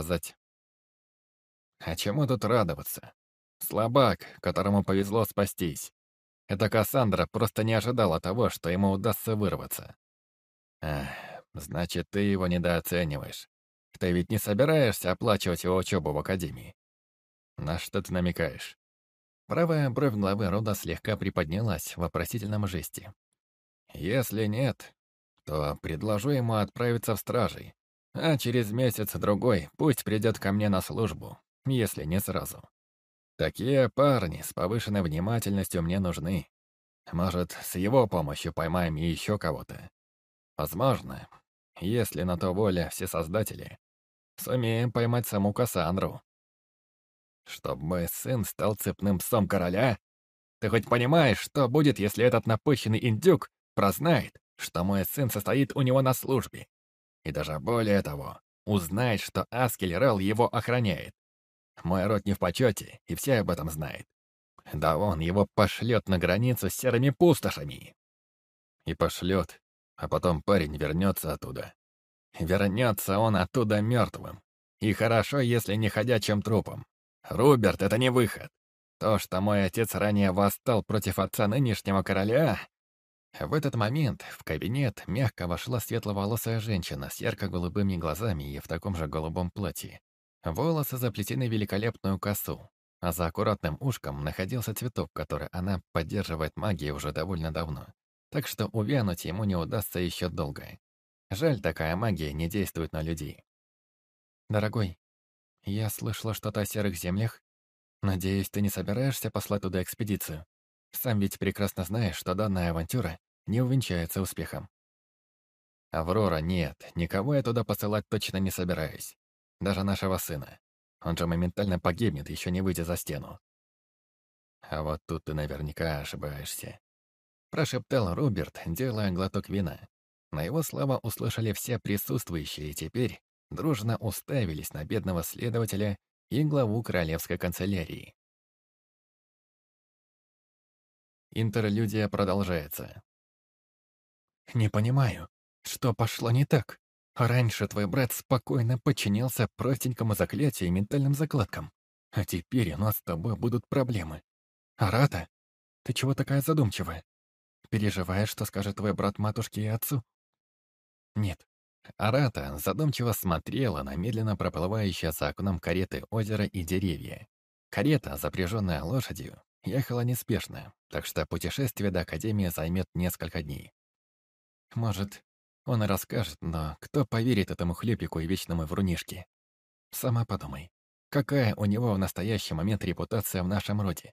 сказать. А чему тут радоваться? Слабак, которому повезло спастись. Эта Кассандра просто не ожидала того, что ему удастся вырваться. Эх, значит, ты его недооцениваешь. Ты ведь не собираешься оплачивать его учебу в академии? На что ты намекаешь? Правая бровь главы рода слегка приподнялась в вопросительном жесте. Если нет, то предложу ему отправиться в стражей, а через месяц-другой пусть придет ко мне на службу, если не сразу. Такие парни с повышенной внимательностью мне нужны. Может, с его помощью поймаем еще кого-то. Возможно, если на то воля все создатели, сумеем поймать саму Кассандру. Чтоб мой сын стал цепным псом короля? Ты хоть понимаешь, что будет, если этот напыщенный индюк прознает, что мой сын состоит у него на службе? И даже более того, узнает, что Аскель Релл его охраняет. Мой род не в почете, и все об этом знают. Да он его пошлет на границу с серыми пустошами. И пошлет, а потом парень вернется оттуда. Вернется он оттуда мертвым. И хорошо, если не ходячим трупом. Руберт, это не выход. То, что мой отец ранее восстал против отца нынешнего короля... В этот момент в кабинет мягко вошла светловолосая женщина с ярко-голубыми глазами и в таком же голубом платье. Волосы заплетены в великолепную косу, а за аккуратным ушком находился цветок, который она поддерживает магией уже довольно давно. Так что увянуть ему не удастся еще долго. Жаль, такая магия не действует на людей. «Дорогой, я слышала что-то о серых землях. Надеюсь, ты не собираешься послать туда экспедицию? Сам ведь прекрасно знаешь, что данная авантюра не увенчается успехом. Аврора, нет, никого я туда посылать точно не собираюсь. Даже нашего сына. Он же моментально погибнет, еще не выйдя за стену. А вот тут ты наверняка ошибаешься. Прошептал Роберт, делая глоток вина. На его слова услышали все присутствующие, и теперь дружно уставились на бедного следователя и главу королевской канцелярии. Интерлюдия продолжается. «Не понимаю, что пошло не так? Раньше твой брат спокойно подчинялся простенькому заклятию и ментальным закладкам, а теперь у нас с тобой будут проблемы. Арата, ты чего такая задумчивая? Переживаешь, что скажет твой брат матушке и отцу?» «Нет, Арата задумчиво смотрела на медленно проплывающие за окном кареты озера и деревья. Карета, запряженная лошадью, ехала неспешно, так что путешествие до Академии займет несколько дней. Может, он и расскажет, но кто поверит этому хлебику и вечному врунишке? Сама подумай, какая у него в настоящий момент репутация в нашем роде?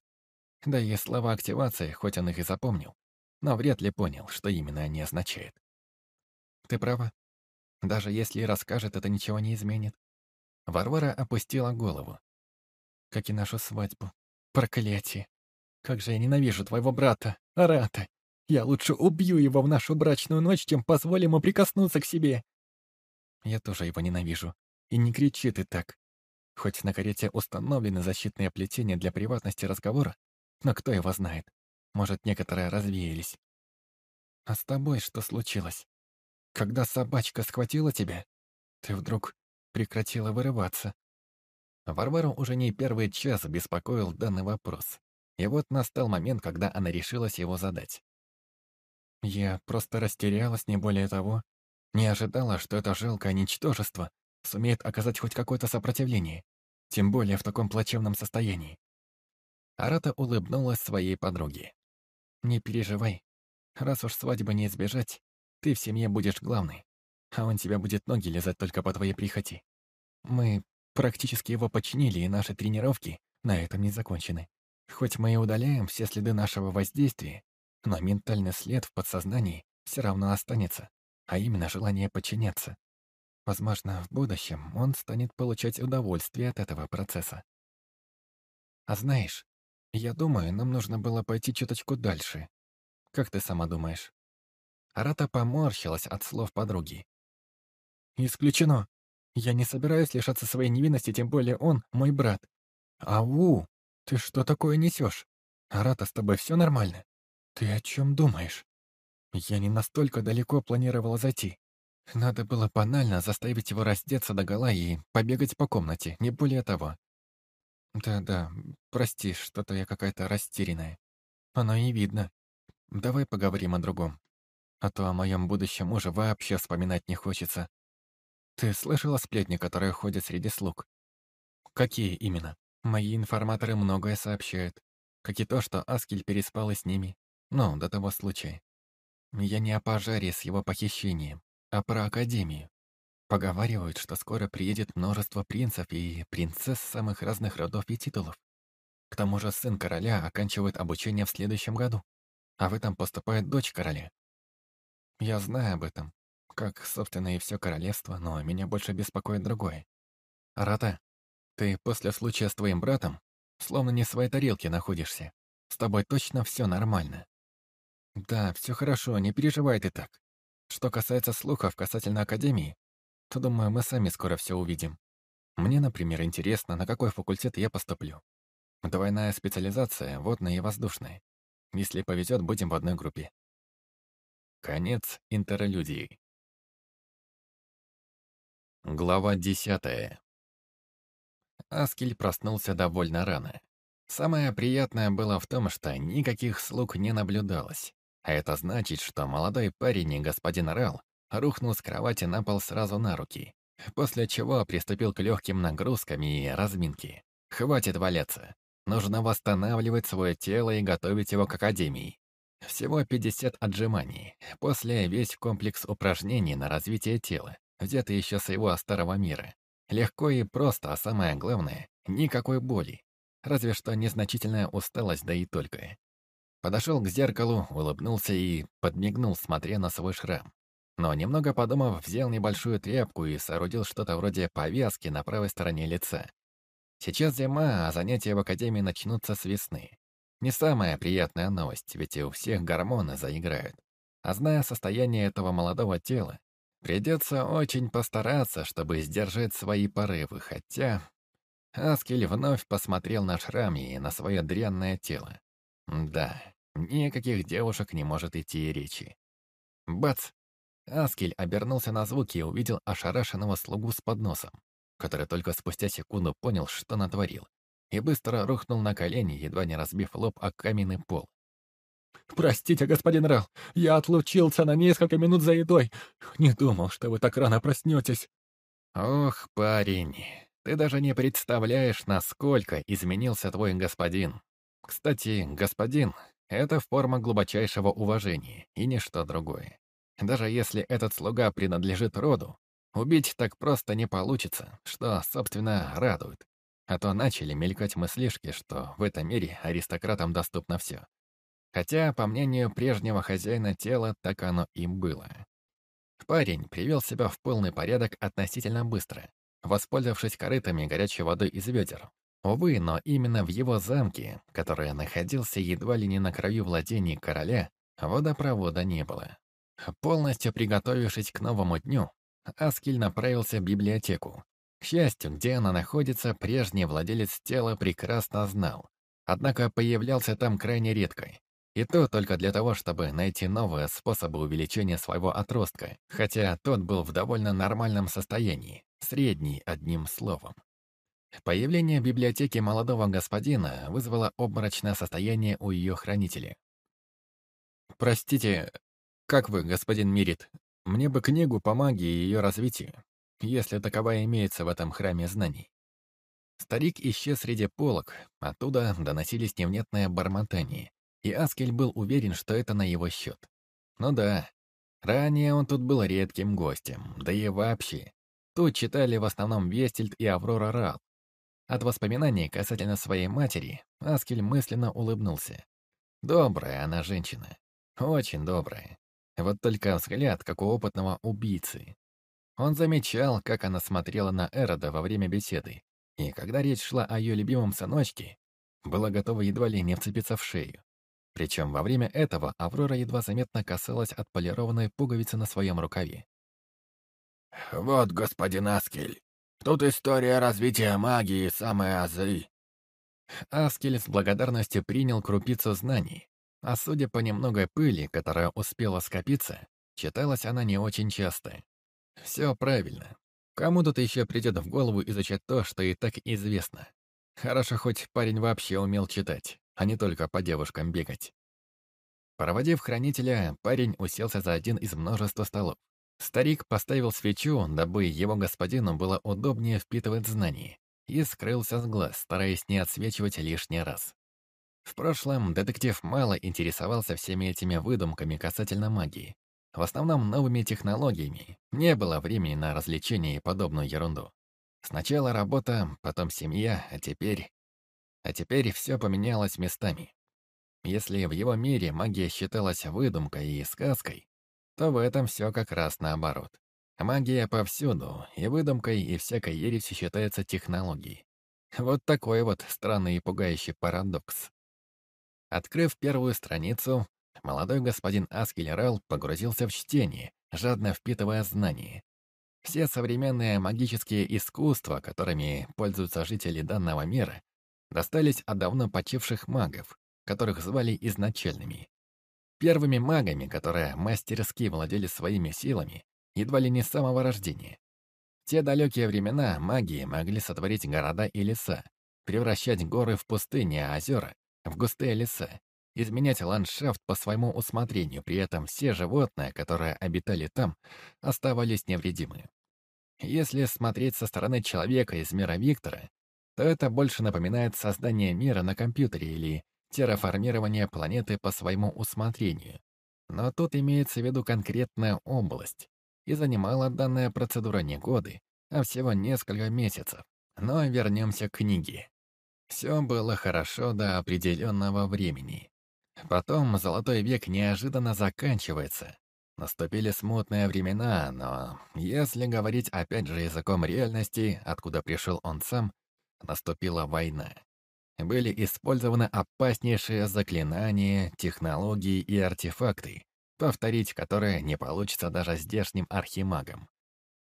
Да и слова активации, хоть он их и запомнил, но вряд ли понял, что именно они означают. Ты права, даже если и расскажет, это ничего не изменит. Варвара опустила голову. Как и нашу свадьбу. Проклятие. Как же я ненавижу твоего брата, Арата. Я лучше убью его в нашу брачную ночь, чем позволю ему прикоснуться к себе. Я тоже его ненавижу. И не кричи ты так. Хоть на карете установлены защитные плетения для приватности разговора, но кто его знает. Может, некоторые развеялись. А с тобой что случилось? Когда собачка схватила тебя, ты вдруг прекратила вырываться. Варвару уже не первый час беспокоил данный вопрос. И вот настал момент, когда она решилась его задать. Я просто растерялась, не более того. Не ожидала, что это жалкое ничтожество сумеет оказать хоть какое-то сопротивление, тем более в таком плачевном состоянии. Арата улыбнулась своей подруге. «Не переживай. Раз уж свадьбы не избежать, ты в семье будешь главной, а он тебя будет ноги лизать только по твоей прихоти. Мы практически его подчинили, и наши тренировки на этом не закончены. Хоть мы и удаляем все следы нашего воздействия, но ментальный след в подсознании все равно останется, а именно желание подчиняться. Возможно, в будущем он станет получать удовольствие от этого процесса. А знаешь, я думаю, нам нужно было пойти чуточку дальше. Как ты сама думаешь? Арата поморщилась от слов подруги. «Исключено. Я не собираюсь лишаться своей невинности, тем более он мой брат. Ау, ты что такое несешь? Арата, с тобой все нормально? Ты о чем думаешь? Я не настолько далеко планировала зайти. Надо было банально заставить его раздеться догола и побегать по комнате, не более того. Да-да, прости, что-то я какая-то растерянная. Оно и видно. Давай поговорим о другом. А то о моем будущем муже вообще вспоминать не хочется. Ты слышала сплетни, которые ходят среди слуг? Какие именно? Мои информаторы многое сообщают. Как и то, что Аскель переспал с ними. Ну, до того случая. Я не о пожаре с его похищением, а про Академию. Поговаривают, что скоро приедет множество принцев и принцесс самых разных родов и титулов. К тому же сын короля оканчивает обучение в следующем году, а в этом поступает дочь короля. Я знаю об этом, как, собственно, и все королевство, но меня больше беспокоит другое. Рата, ты после случая с твоим братом словно не в своей тарелке находишься. С тобой точно все нормально. Да, все хорошо, не переживай ты так. Что касается слухов касательно Академии, то, думаю, мы сами скоро все увидим. Мне, например, интересно, на какой факультет я поступлю. Двойная специализация, водная и воздушная. Если повезет, будем в одной группе. Конец интерлюдии. Глава десятая. Аскель проснулся довольно рано. Самое приятное было в том, что никаких слуг не наблюдалось. А это значит, что молодой парень и господин Рал рухнул с кровати на пол сразу на руки, после чего приступил к легким нагрузкам и разминке. Хватит валяться. Нужно восстанавливать свое тело и готовить его к академии. Всего 50 отжиманий. После весь комплекс упражнений на развитие тела, взятый еще с его старого мира. Легко и просто, а самое главное — никакой боли. Разве что незначительная усталость, да и только. Подошел к зеркалу, улыбнулся и подмигнул, смотря на свой шрам. Но немного подумав, взял небольшую тряпку и соорудил что-то вроде повязки на правой стороне лица. Сейчас зима, а занятия в академии начнутся с весны. Не самая приятная новость, ведь и у всех гормоны заиграют. А зная состояние этого молодого тела, придется очень постараться, чтобы сдержать свои порывы, хотя... Аскель вновь посмотрел на шрам и на свое дрянное тело. Да, никаких девушек не может идти и речи. Бац! Аскель обернулся на звуки и увидел ошарашенного слугу с подносом, который только спустя секунду понял, что натворил, и быстро рухнул на колени, едва не разбив лоб о каменный пол. «Простите, господин Рал, я отлучился на несколько минут за едой. Не думал, что вы так рано проснетесь». «Ох, парень, ты даже не представляешь, насколько изменился твой господин. Кстати, господин — это форма глубочайшего уважения и ничто другое. Даже если этот слуга принадлежит роду, убить так просто не получится, что, собственно, радует. А то начали мелькать мыслишки, что в этом мире аристократам доступно все. Хотя, по мнению прежнего хозяина тела, так оно и было. Парень привел себя в полный порядок относительно быстро, воспользовавшись корытами горячей водой из ведер. Увы, но именно в его замке, который находился едва ли не на краю владений короля, водопровода не было. Полностью приготовившись к новому дню, Аскель направился в библиотеку. К счастью, где она находится, прежний владелец тела прекрасно знал. Однако появлялся там крайне редко. И то только для того, чтобы найти новые способы увеличения своего отростка, хотя тот был в довольно нормальном состоянии, средний одним словом. Появление в библиотеке молодого господина вызвало обморочное состояние у ее хранителя. «Простите, как вы, господин Мирит? Мне бы книгу по магии и ее развитию, если таковая имеется в этом храме знаний. Старик исчез среди полок, оттуда доносились невнятные бормотания, и Аскель был уверен, что это на его счет. Ну да, ранее он тут был редким гостем, да и вообще. Тут читали в основном Вестельд и Аврора Рал. От воспоминаний касательно своей матери Аскель мысленно улыбнулся. Добрая она женщина. Очень добрая. Вот только взгляд, как у опытного убийцы. Он замечал, как она смотрела на Эрода во время беседы, и когда речь шла о ее любимом сыночке, была готова едва ли не вцепиться в шею. Причем во время этого Аврора едва заметно касалась отполированной пуговицы на своем рукаве. «Вот, господин Аскель, тут история развития магии самой азы». Аскель с благодарностью принял крупицу знаний, а судя по немногой пыли, которая успела скопиться, читалась она не очень часто. Все правильно. Кому тут еще придет в голову изучать то, что и так известно? Хорошо, хоть парень вообще умел читать, а не только по девушкам бегать. Проводив хранителя, парень уселся за один из множества столов. Старик поставил свечу, дабы его господину было удобнее впитывать знания, и скрылся с глаз, стараясь не отсвечивать лишний раз. В прошлом детектив мало интересовался всеми этими выдумками касательно магии. В основном новыми технологиями. Не было времени на развлечения и подобную ерунду. Сначала работа, потом семья, а теперь... А теперь все поменялось местами. Если в его мире магия считалась выдумкой и сказкой, то в этом все как раз наоборот. Магия повсюду, и выдумкой, и всякой ересью считается технологией. Вот такой вот странный и пугающий парадокс. Открыв первую страницу, молодой господин Аскелерал погрузился в чтение, жадно впитывая знания. Все современные магические искусства, которыми пользуются жители данного мира, достались от давно почивших магов, которых звали изначальными. Первыми магами, которые мастерски владели своими силами, едва ли не с самого рождения. В те далекие времена магии могли сотворить города и леса, превращать горы в пустыни, а озера — в густые леса, изменять ландшафт по своему усмотрению, при этом все животные, которые обитали там, оставались невредимы. Если смотреть со стороны человека из мира Виктора, то это больше напоминает создание мира на компьютере или терраформирование планеты по своему усмотрению. Но тут имеется в виду конкретная область, и занимала данная процедура не годы, а всего несколько месяцев. Но вернемся к книге. Все было хорошо до определенного времени. Потом золотой век неожиданно заканчивается. Наступили смутные времена, но если говорить опять же языком реальности, откуда пришел он сам, наступила война были использованы опаснейшие заклинания, технологии и артефакты, повторить которые не получится даже здешним архимагам.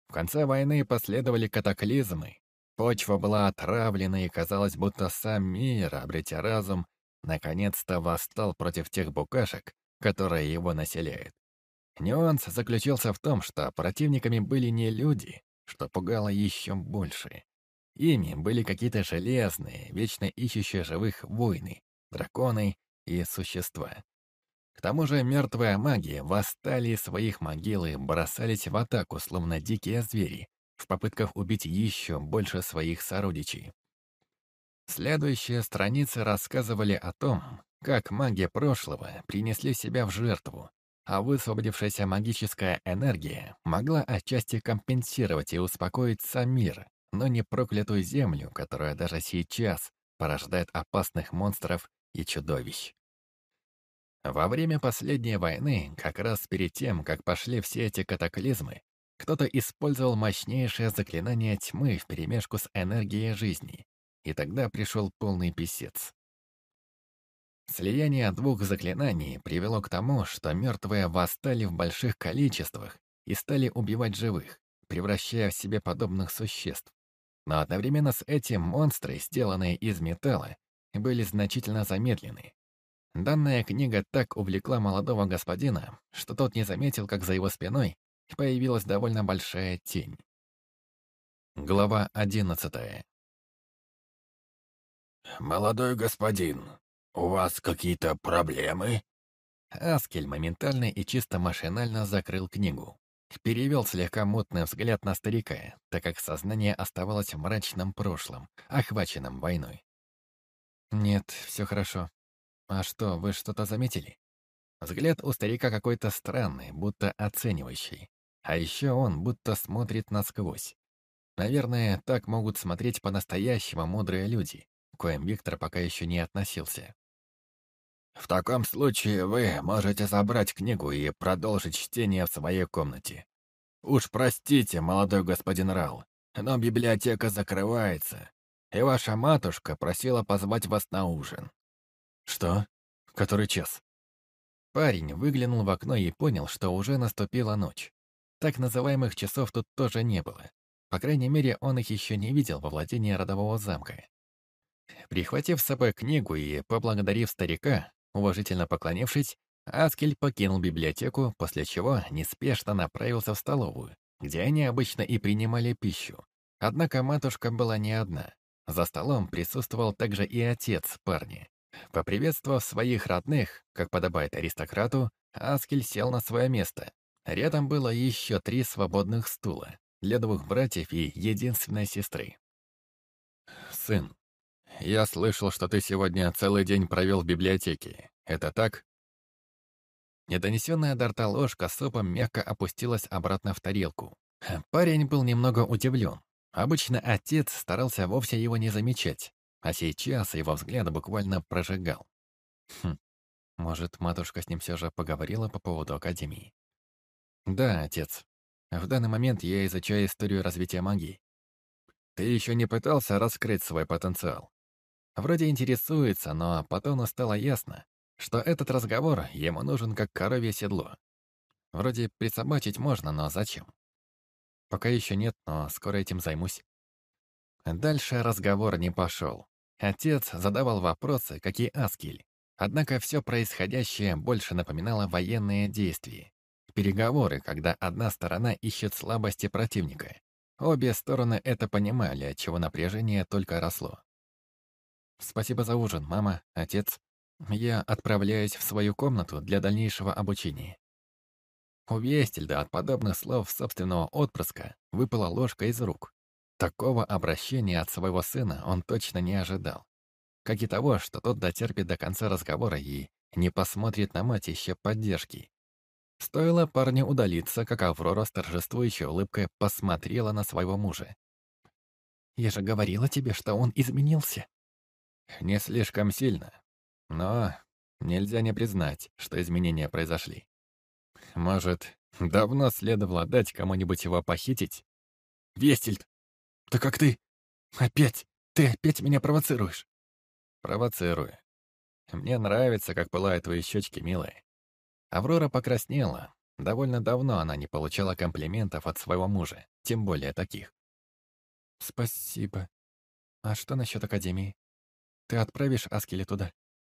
В конце войны последовали катаклизмы. Почва была отравлена, и казалось, будто сам мир, обретя разум, наконец-то восстал против тех букашек, которые его населяют. Нюанс заключался в том, что противниками были не люди, что пугало еще больше. Ими были какие-то железные, вечно ищущие живых воины, драконы и существа. К тому же мертвые маги восстали из своих могил и бросались в атаку, словно дикие звери, в попытках убить еще больше своих сородичей. Следующие страницы рассказывали о том, как маги прошлого принесли себя в жертву, а высвободившаяся магическая энергия могла отчасти компенсировать и успокоить сам мир, но не проклятую землю, которая даже сейчас порождает опасных монстров и чудовищ. Во время последней войны, как раз перед тем, как пошли все эти катаклизмы, кто-то использовал мощнейшее заклинание тьмы вперемешку с энергией жизни, и тогда пришел полный писец. Слияние двух заклинаний привело к тому, что мертвые восстали в больших количествах и стали убивать живых, превращая в себе подобных существ. Но одновременно с этим монстры, сделанные из металла, были значительно замедлены. Данная книга так увлекла молодого господина, что тот не заметил, как за его спиной появилась довольно большая тень. Глава одиннадцатая. «Молодой господин, у вас какие-то проблемы?» Аскель моментально и чисто машинально закрыл книгу. Перевел слегка мутный взгляд на старика, так как сознание оставалось в мрачном прошлом, охваченном войной. «Нет, все хорошо. А что, вы что-то заметили?» Взгляд у старика какой-то странный, будто оценивающий. А еще он будто смотрит насквозь. Наверное, так могут смотреть по-настоящему мудрые люди, к коим Виктор пока еще не относился. В таком случае вы можете забрать книгу и продолжить чтение в своей комнате. Уж простите, молодой господин Рал, но библиотека закрывается, и ваша матушка просила позвать вас на ужин. Что? Который час? Парень выглянул в окно и понял, что уже наступила ночь. Так называемых часов тут тоже не было. По крайней мере, он их еще не видел во владении родового замка. Прихватив с собой книгу и поблагодарив старика, Уважительно поклонившись, Аскель покинул библиотеку, после чего неспешно направился в столовую, где они обычно и принимали пищу. Однако матушка была не одна. За столом присутствовал также и отец парня. Поприветствовав своих родных, как подобает аристократу, Аскель сел на свое место. Рядом было еще три свободных стула для двух братьев и единственной сестры. «Сын, я слышал, что ты сегодня целый день провел в библиотеке. Это так?» Недонесенная до рта ложка супом мягко опустилась обратно в тарелку. Парень был немного удивлен. Обычно отец старался вовсе его не замечать, а сейчас его взгляд буквально прожигал. Хм, может, матушка с ним все же поговорила по поводу Академии? Да, отец. В данный момент я изучаю историю развития магии. Ты еще не пытался раскрыть свой потенциал? Вроде интересуется, но потом стало ясно, что этот разговор ему нужен как коровье седло. Вроде присобачить можно, но зачем? Пока еще нет, но скоро этим займусь. Дальше разговор не пошел. Отец задавал вопросы, как и Аскель. Однако все происходящее больше напоминало военные действия. Переговоры, когда одна сторона ищет слабости противника. Обе стороны это понимали, отчего напряжение только росло. «Спасибо за ужин, мама, отец. Я отправляюсь в свою комнату для дальнейшего обучения». У Вестельда от подобных слов собственного отпрыска выпала ложка из рук. Такого обращения от своего сына он точно не ожидал. Как и того, что тот дотерпит до конца разговора и не посмотрит на мать еще поддержки. Стоило парню удалиться, как Аврора с торжествующей улыбкой посмотрела на своего мужа. «Я же говорила тебе, что он изменился». «Не слишком сильно. Но нельзя не признать, что изменения произошли. Может, давно следовало дать кому-нибудь его похитить? Вестельд, да как ты? Опять? Ты опять меня провоцируешь? Провоцирую. Мне нравится, как пылают твои щечки, милая. Аврора покраснела. Довольно давно она не получала комплиментов от своего мужа, тем более таких. «Спасибо. А что насчет Академии? Ты отправишь Аскеля туда?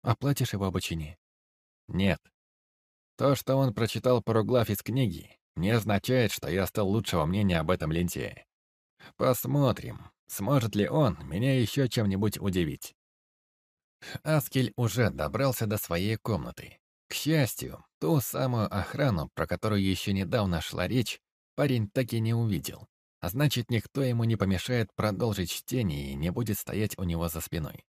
Оплатишь его обучение?» «Нет. То, что он прочитал пару глав из книги, не означает, что я стал лучшего мнения об этом ленте. Посмотрим, сможет ли он меня еще чем-нибудь удивить. Аскель уже добрался до своей комнаты. К счастью, ту самую охрану, про которую еще недавно шла речь, парень так и не увидел. А значит, никто ему не помешает продолжить чтение и не будет стоять у него за спиной.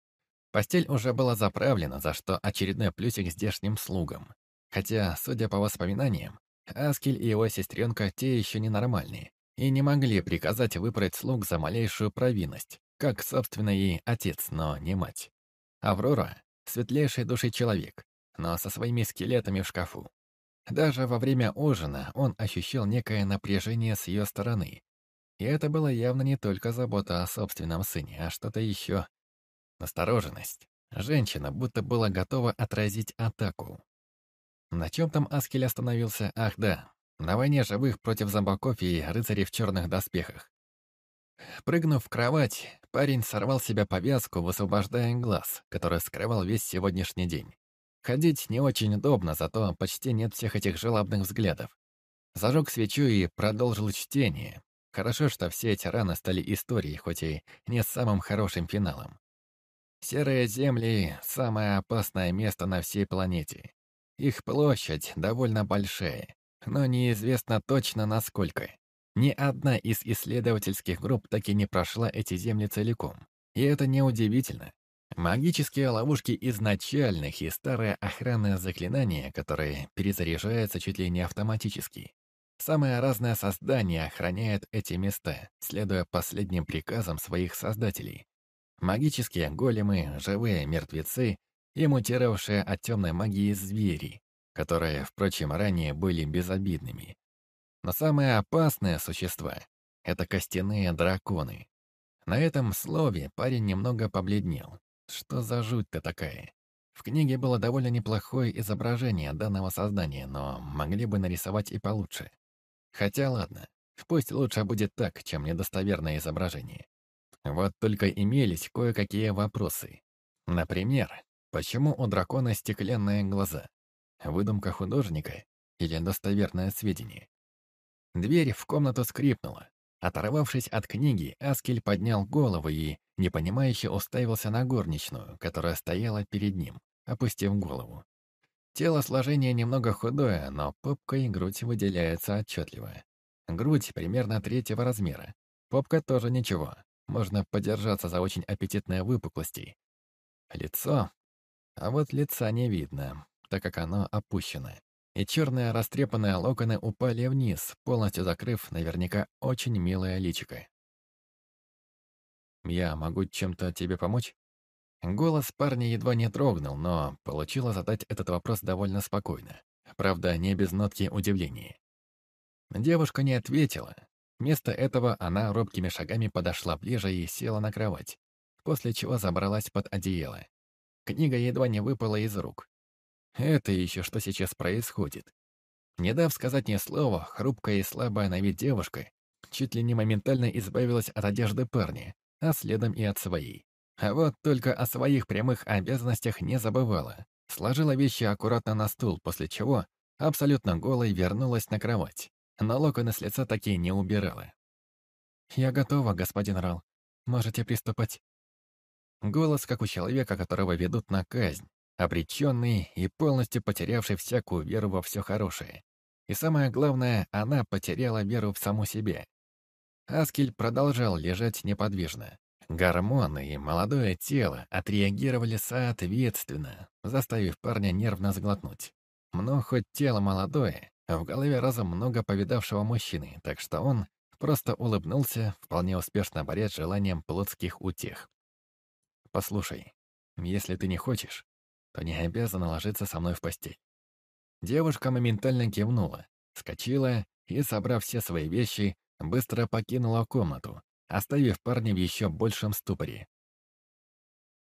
Постель уже была заправлена, за что очередной плюсик здешним слугам. Хотя, судя по воспоминаниям, Аскель и его сестренка те еще ненормальные и не могли приказать выпороть слуг за малейшую провинность, как, собственно, и отец, но не мать. Аврора — светлейший души человек, но со своими скелетами в шкафу. Даже во время ужина он ощущал некое напряжение с ее стороны. И это было явно не только забота о собственном сыне, а что-то еще. Настороженность. Женщина будто была готова отразить атаку. На чем там Аскель остановился? Ах да, на войне живых против зомбаков и рыцарей в черных доспехах. Прыгнув в кровать, парень сорвал себе повязку, высвобождая глаз, который скрывал весь сегодняшний день. Ходить не очень удобно, зато почти нет всех этих жалобных взглядов. Зажег свечу и продолжил чтение. Хорошо, что все эти раны стали историей, хоть и не самым хорошим финалом. Серые земли — самое опасное место на всей планете. Их площадь довольно большая, но неизвестно точно насколько. Ни одна из исследовательских групп так и не прошла эти земли целиком. И это неудивительно. Магические ловушки изначальных и старые охранные заклинания, которые перезаряжаются чуть ли не автоматически. Самое разное создание охраняет эти места, следуя последним приказам своих создателей. Магические големы, живые мертвецы и мутировавшие от темной магии звери, которые, впрочем, ранее были безобидными. Но самые опасные существа — это костяные драконы. На этом слове парень немного побледнел. Что за жуть-то такая? В книге было довольно неплохое изображение данного создания, но могли бы нарисовать и получше. Хотя ладно, пусть лучше будет так, чем недостоверное изображение. Вот только имелись кое-какие вопросы. Например, почему у дракона стеклянные глаза? Выдумка художника или достоверное сведение? Дверь в комнату скрипнула. Оторвавшись от книги, Аскель поднял голову и, непонимающе, уставился на горничную, которая стояла перед ним, опустив голову. Телосложение немного худое, но попка и грудь выделяются отчетливо. Грудь примерно третьего размера. Попка тоже ничего. Можно подержаться за очень аппетитные выпуклости. Лицо? А вот лица не видно, так как оно опущено и черные растрепанные локоны упали вниз, полностью закрыв наверняка очень милое личико. «Я могу чем-то тебе помочь?» Голос парня едва не дрогнул, но получила задать этот вопрос довольно спокойно. Правда, не без нотки удивления. Девушка не ответила. Вместо этого она робкими шагами подошла ближе и села на кровать, после чего забралась под одеяло. Книга едва не выпала из рук. Это еще что сейчас происходит? Не дав сказать ни слова, хрупкая и слабая на вид девушка чуть ли не моментально избавилась от одежды парня, а следом и от своей. А вот только о своих прямых обязанностях не забывала. Сложила вещи аккуратно на стул, после чего абсолютно голой вернулась на кровать. Но локоны с лица такие не убирала. «Я готова, господин Рал. Можете приступать». Голос, как у человека, которого ведут на казнь, обреченный и полностью потерявший всякую веру во все хорошее. И самое главное, она потеряла веру в саму себе. Аскель продолжал лежать неподвижно. Гормоны и молодое тело отреагировали соответственно, заставив парня нервно сглотнуть. Но хоть тело молодое, в голове разом много повидавшего мужчины, так что он просто улыбнулся, вполне успешно борясь желанием плотских утех. «Послушай, если ты не хочешь, то не обязана ложиться со мной в постель. Девушка моментально кивнула, скочила и, собрав все свои вещи, быстро покинула комнату, оставив парня в еще большем ступоре.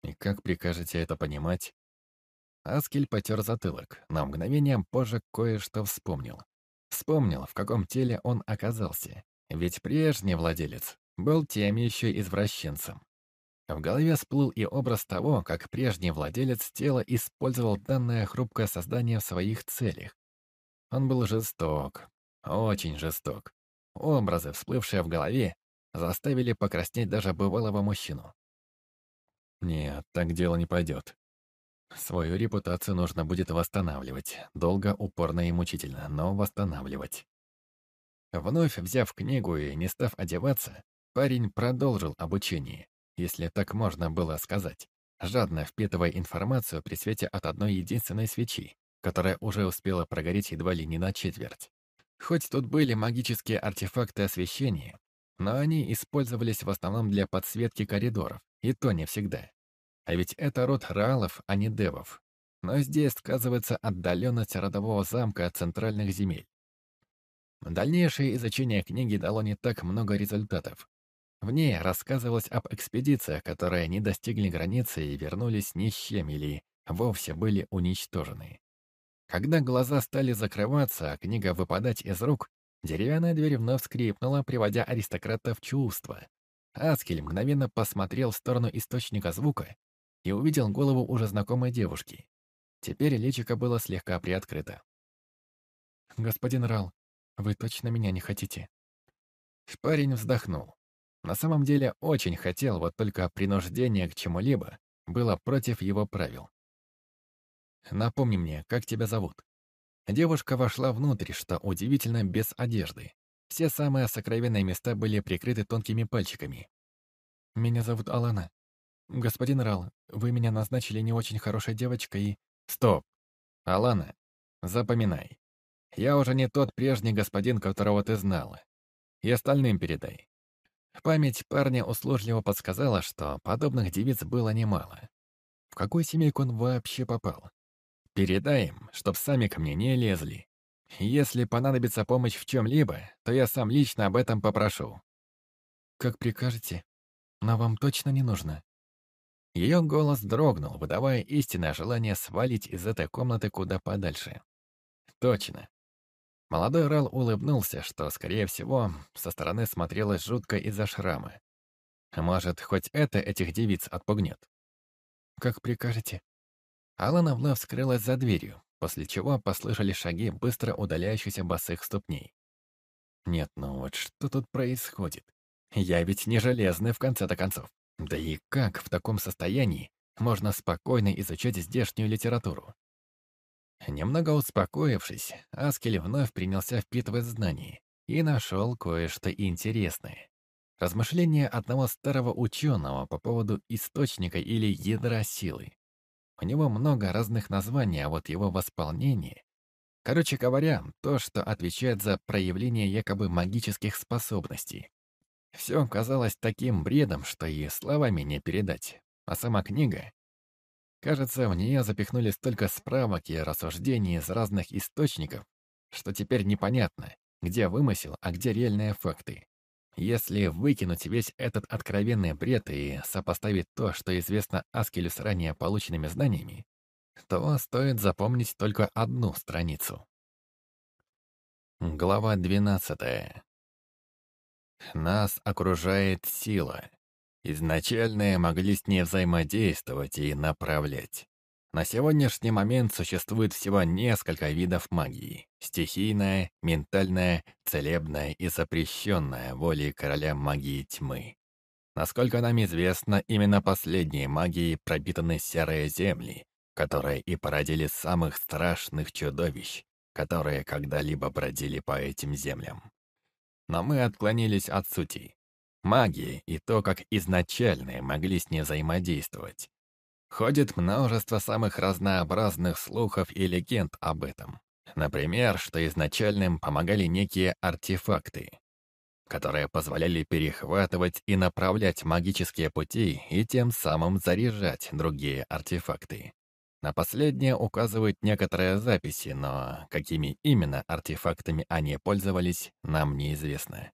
«И как прикажете это понимать?» Аскель потер затылок, на мгновение позже кое-что вспомнил. Вспомнил, в каком теле он оказался, ведь прежний владелец был тем еще извращенцем. В голове всплыл и образ того, как прежний владелец тела использовал данное хрупкое создание в своих целях. Он был жесток, очень жесток. Образы, всплывшие в голове, заставили покраснеть даже бывалого мужчину. Нет, так дело не пойдет. Свою репутацию нужно будет восстанавливать. Долго, упорно и мучительно, но восстанавливать. Вновь взяв книгу и не став одеваться, парень продолжил обучение если так можно было сказать, жадно впитывая информацию при свете от одной единственной свечи, которая уже успела прогореть едва ли не на четверть. Хоть тут были магические артефакты освещения, но они использовались в основном для подсветки коридоров, и то не всегда. А ведь это род раалов, а не девов. Но здесь сказывается отдаленность родового замка от центральных земель. Дальнейшее изучение книги дало не так много результатов, в ней рассказывалось об экспедициях, которые не достигли границы и вернулись ни с чем или вовсе были уничтожены. Когда глаза стали закрываться, а книга выпадать из рук, деревянная дверь вновь скрипнула, приводя аристократа в чувство. Аскель мгновенно посмотрел в сторону источника звука и увидел голову уже знакомой девушки. Теперь личико было слегка приоткрыто. «Господин Рал, вы точно меня не хотите?» Парень вздохнул. На самом деле очень хотел, вот только принуждение к чему-либо было против его правил. «Напомни мне, как тебя зовут?» Девушка вошла внутрь, что удивительно, без одежды. Все самые сокровенные места были прикрыты тонкими пальчиками. «Меня зовут Алана. Господин Рал, вы меня назначили не очень хорошей девочкой и...» «Стоп! Алана, запоминай. Я уже не тот прежний господин, которого ты знала. И остальным передай. Память парня услужливо подсказала, что подобных девиц было немало. В какую семейку он вообще попал? Передай им, чтоб сами ко мне не лезли. Если понадобится помощь в чем-либо, то я сам лично об этом попрошу. Как прикажете, но вам точно не нужно. Ее голос дрогнул, выдавая истинное желание свалить из этой комнаты куда подальше. Точно. Молодой Рал улыбнулся, что, скорее всего, со стороны смотрелось жутко из-за шрама. Может, хоть это этих девиц отпугнет. «Как прикажете». Алана вновь скрылась за дверью, после чего послышали шаги быстро удаляющихся босых ступней. Нет, ну вот что тут происходит? Я ведь не железный в конце-то концов. Да и как в таком состоянии можно спокойно изучать здешнюю литературу? Немного успокоившись, Аскель вновь принялся впитывать знания и нашел кое-что интересное. Размышления одного старого ученого по поводу источника или ядра силы. У него много разных названий, а вот его восполнение... Короче говоря, то, что отвечает за проявление якобы магических способностей. Все казалось таким бредом, что и словами не передать. А сама книга... Кажется, в нее запихнули столько справок и рассуждений из разных источников, что теперь непонятно, где вымысел, а где реальные факты. Если выкинуть весь этот откровенный бред и сопоставить то, что известно Аскелю с ранее полученными знаниями, то стоит запомнить только одну страницу. Глава 12. Нас окружает сила. Изначальные могли с ней взаимодействовать и направлять. На сегодняшний момент существует всего несколько видов магии. Стихийная, ментальная, целебная и запрещенная волей короля магии тьмы. Насколько нам известно, именно последние магии пропитаны серые земли, которые и породили самых страшных чудовищ, которые когда-либо бродили по этим землям. Но мы отклонились от сути. Магии и то, как изначальные могли с ней взаимодействовать. Ходит множество самых разнообразных слухов и легенд об этом. Например, что изначальным помогали некие артефакты, которые позволяли перехватывать и направлять магические пути и тем самым заряжать другие артефакты. На последнее указывают некоторые записи, но какими именно артефактами они пользовались, нам неизвестно.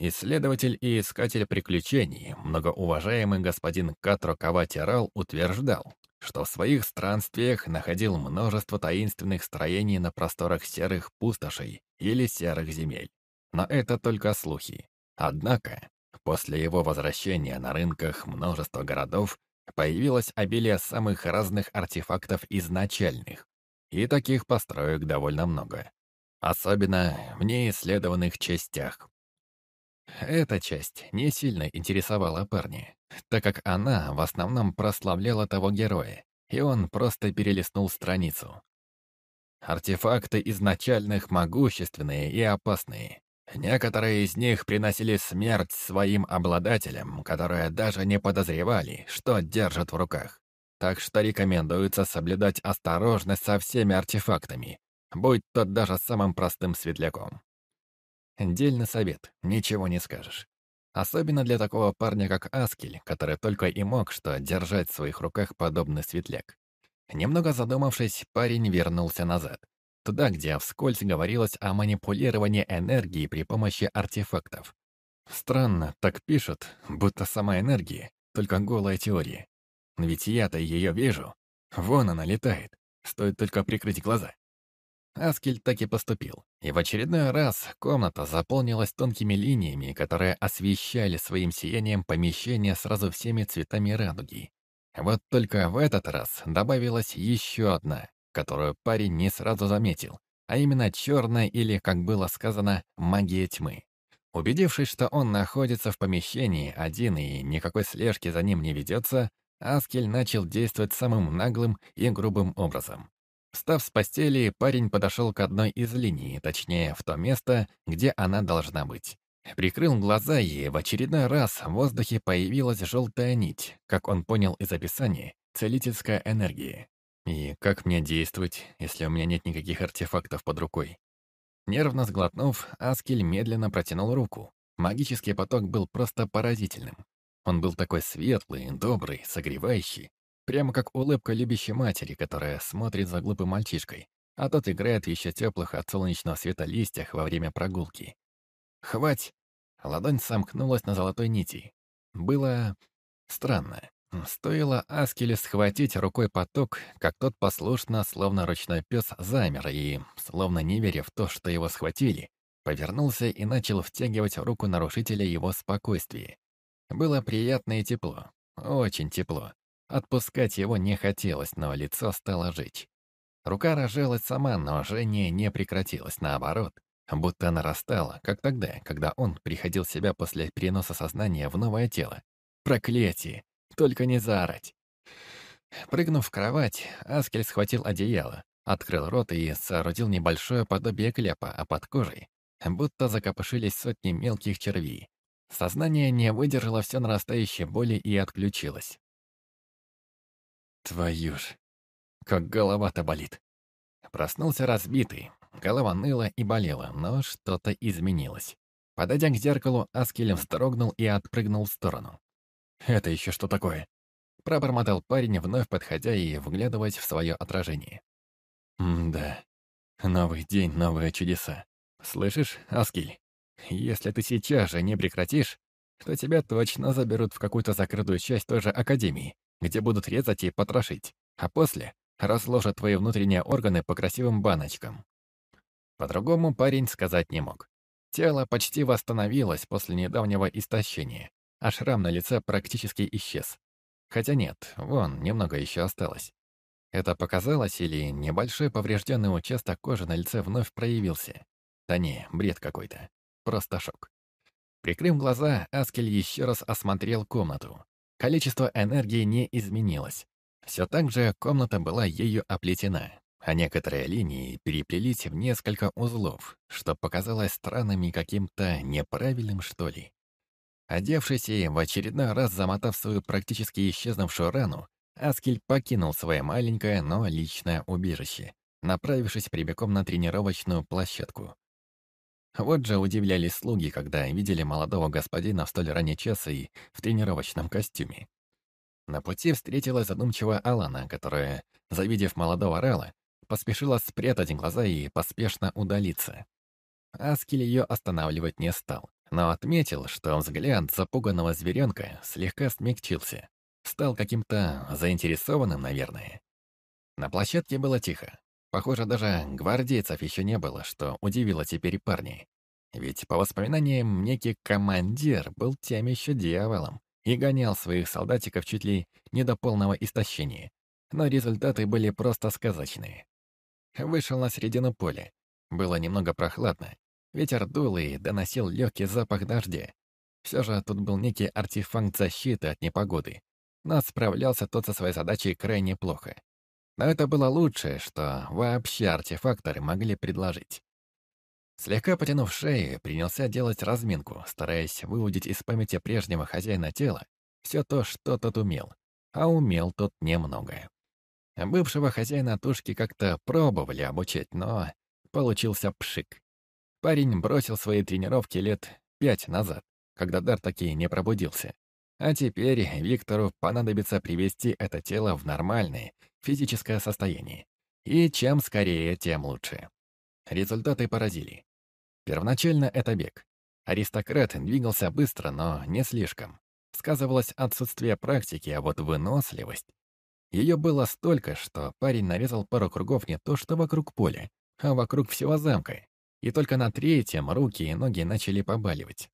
Исследователь и искатель приключений, многоуважаемый господин Катро Каватирал утверждал, что в своих странствиях находил множество таинственных строений на просторах серых пустошей или серых земель. Но это только слухи. Однако, после его возвращения на рынках множества городов появилось обилие самых разных артефактов изначальных, и таких построек довольно много. Особенно в неисследованных частях. Эта часть не сильно интересовала парня, так как она в основном прославляла того героя, и он просто перелистнул страницу. Артефакты изначальных могущественные и опасные. Некоторые из них приносили смерть своим обладателям, которые даже не подозревали, что держат в руках. Так что рекомендуется соблюдать осторожность со всеми артефактами, будь тот даже самым простым светляком. Дельный совет, ничего не скажешь. Особенно для такого парня, как Аскель, который только и мог что держать в своих руках подобный светляк. Немного задумавшись, парень вернулся назад. Туда, где вскользь говорилось о манипулировании энергией при помощи артефактов. Странно, так пишут, будто сама энергия, только голая теория. Ведь я-то ее вижу. Вон она летает. Стоит только прикрыть глаза. Аскель так и поступил. И в очередной раз комната заполнилась тонкими линиями, которые освещали своим сиянием помещение сразу всеми цветами радуги. Вот только в этот раз добавилась еще одна, которую парень не сразу заметил, а именно черная или, как было сказано, магия тьмы. Убедившись, что он находится в помещении один и никакой слежки за ним не ведется, Аскель начал действовать самым наглым и грубым образом. Встав с постели, парень подошел к одной из линий, точнее, в то место, где она должна быть. Прикрыл глаза, и в очередной раз в воздухе появилась желтая нить, как он понял из описания, целительская энергия. И как мне действовать, если у меня нет никаких артефактов под рукой? Нервно сглотнув, Аскель медленно протянул руку. Магический поток был просто поразительным. Он был такой светлый, добрый, согревающий, Прямо как улыбка любящей матери, которая смотрит за глупым мальчишкой, а тот играет в еще теплых от солнечного света листьях во время прогулки. «Хвать!» Ладонь сомкнулась на золотой нити. Было странно. Стоило Аскеле схватить рукой поток, как тот послушно, словно ручной пес, замер и, словно не веря в то, что его схватили, повернулся и начал втягивать руку нарушителя его спокойствия. Было приятно и тепло. Очень тепло. Отпускать его не хотелось, но лицо стало жечь. Рука разжалась сама, но жжение не прекратилось, наоборот. будто нарастала, как тогда, когда он приходил в себя после переноса сознания в новое тело. Проклятие! Только не заорать! Прыгнув в кровать, Аскель схватил одеяло, открыл рот и соорудил небольшое подобие кляпа, а под кожей будто закопошились сотни мелких червей. Сознание не выдержало все нарастающей боли и отключилось. Твою ж, как голова-то болит. Проснулся разбитый, голова ныла и болела, но что-то изменилось. Подойдя к зеркалу, Аскелем вздрогнул и отпрыгнул в сторону. «Это еще что такое?» Пробормотал парень, вновь подходя и вглядываясь в свое отражение. «М-да, новый день, новые чудеса. Слышишь, Аскель, если ты сейчас же не прекратишь, то тебя точно заберут в какую-то закрытую часть той же Академии, где будут резать и потрошить, а после разложат твои внутренние органы по красивым баночкам. По-другому парень сказать не мог. Тело почти восстановилось после недавнего истощения, а шрам на лице практически исчез. Хотя нет, вон, немного еще осталось. Это показалось или небольшой поврежденный участок кожи на лице вновь проявился? Да не, бред какой-то. Просто шок. Прикрыв глаза, Аскель еще раз осмотрел комнату. Количество энергии не изменилось. Все так же комната была ею оплетена, а некоторые линии переплелись в несколько узлов, что показалось странным и каким-то неправильным, что ли. Одевшись и в очередной раз замотав свою практически исчезнувшую рану, Аскель покинул свое маленькое, но личное убежище, направившись прямиком на тренировочную площадку. Вот же удивлялись слуги, когда видели молодого господина в столь ранний час и в тренировочном костюме. На пути встретилась задумчивая Алана, которая, завидев молодого Рала, поспешила спрятать глаза и поспешно удалиться. Аскель ее останавливать не стал, но отметил, что взгляд запуганного зверенка слегка смягчился. Стал каким-то заинтересованным, наверное. На площадке было тихо. Похоже, даже гвардейцев еще не было, что удивило теперь парней. Ведь, по воспоминаниям, некий командир был тем еще дьяволом и гонял своих солдатиков чуть ли не до полного истощения. Но результаты были просто сказочные. Вышел на середину поля. Было немного прохладно. Ветер дул и доносил легкий запах дождя. Все же тут был некий артефакт защиты от непогоды. Но справлялся тот со своей задачей крайне плохо. Но это было лучшее, что вообще артефакторы могли предложить. Слегка потянув шею, принялся делать разминку, стараясь выудить из памяти прежнего хозяина тела все то, что тот умел. А умел тот немного. Бывшего хозяина тушки как-то пробовали обучать, но получился пшик. Парень бросил свои тренировки лет пять назад, когда дар таки не пробудился. А теперь Виктору понадобится привести это тело в нормальное физическое состояние. И чем скорее, тем лучше. Результаты поразили. Первоначально это бег. Аристократ двигался быстро, но не слишком. Сказывалось отсутствие практики, а вот выносливость. Ее было столько, что парень нарезал пару кругов не то что вокруг поля, а вокруг всего замка. И только на третьем руки и ноги начали побаливать.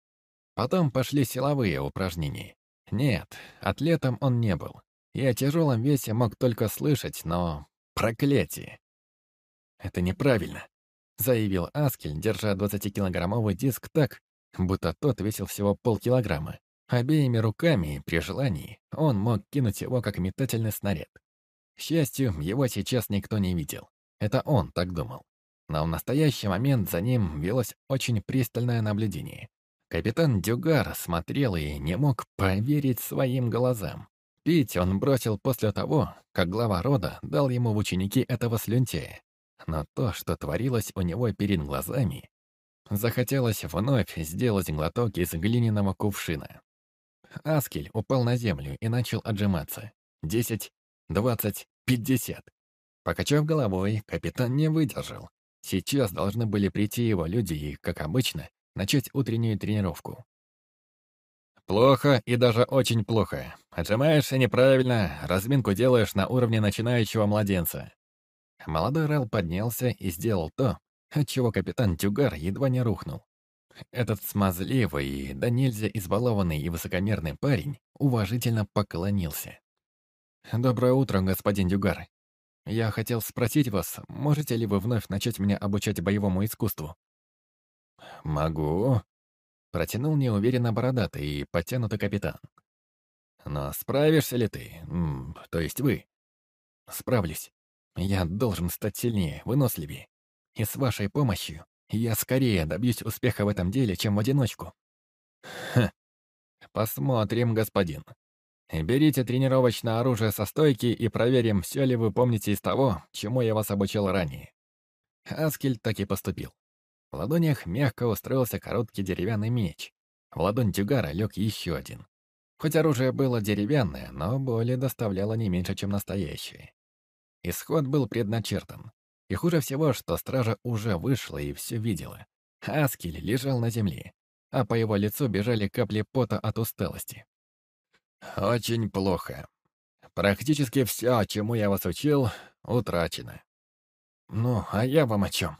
Потом пошли силовые упражнения. Нет, атлетом он не был. И о тяжелом весе мог только слышать, но... Проклятие! Это неправильно, заявил Аскель, держа 20-килограммовый диск так, будто тот весил всего полкилограмма. Обеими руками, при желании, он мог кинуть его как метательный снаряд. К счастью, его сейчас никто не видел. Это он так думал. Но в настоящий момент за ним велось очень пристальное наблюдение. Капитан Дюгар смотрел и не мог поверить своим глазам. Пить он бросил после того, как глава рода дал ему в ученики этого слюнтея. Но то, что творилось у него перед глазами, захотелось вновь сделать глоток из глиняного кувшина. Аскель упал на землю и начал отжиматься. Десять, двадцать, пятьдесят. Покачав головой, капитан не выдержал. Сейчас должны были прийти его люди и, как обычно, начать утреннюю тренировку. Плохо и даже очень плохо. Отжимаешься неправильно, разминку делаешь на уровне начинающего младенца. Молодой Рэл поднялся и сделал то, от чего капитан Тюгар едва не рухнул. Этот смазливый да нельзя избалованный и высокомерный парень уважительно поклонился. «Доброе утро, господин Дюгар. Я хотел спросить вас, можете ли вы вновь начать меня обучать боевому искусству?» «Могу», — протянул неуверенно бородатый и подтянутый капитан. «Но справишься ли ты? То есть вы?» «Справлюсь. Я должен стать сильнее, выносливее. И с вашей помощью я скорее добьюсь успеха в этом деле, чем в одиночку». «Хм. Посмотрим, господин. Берите тренировочное оружие со стойки и проверим, все ли вы помните из того, чему я вас обучил ранее». Аскель так и поступил. В ладонях мягко устроился короткий деревянный меч. В ладонь Тюгара лег еще один. Хоть оружие было деревянное, но боли доставляло не меньше, чем настоящее. Исход был предначертан. И хуже всего, что стража уже вышла и все видела. Аскель лежал на земле, а по его лицу бежали капли пота от усталости. «Очень плохо. Практически все, чему я вас учил, утрачено. Ну, а я вам о чем?»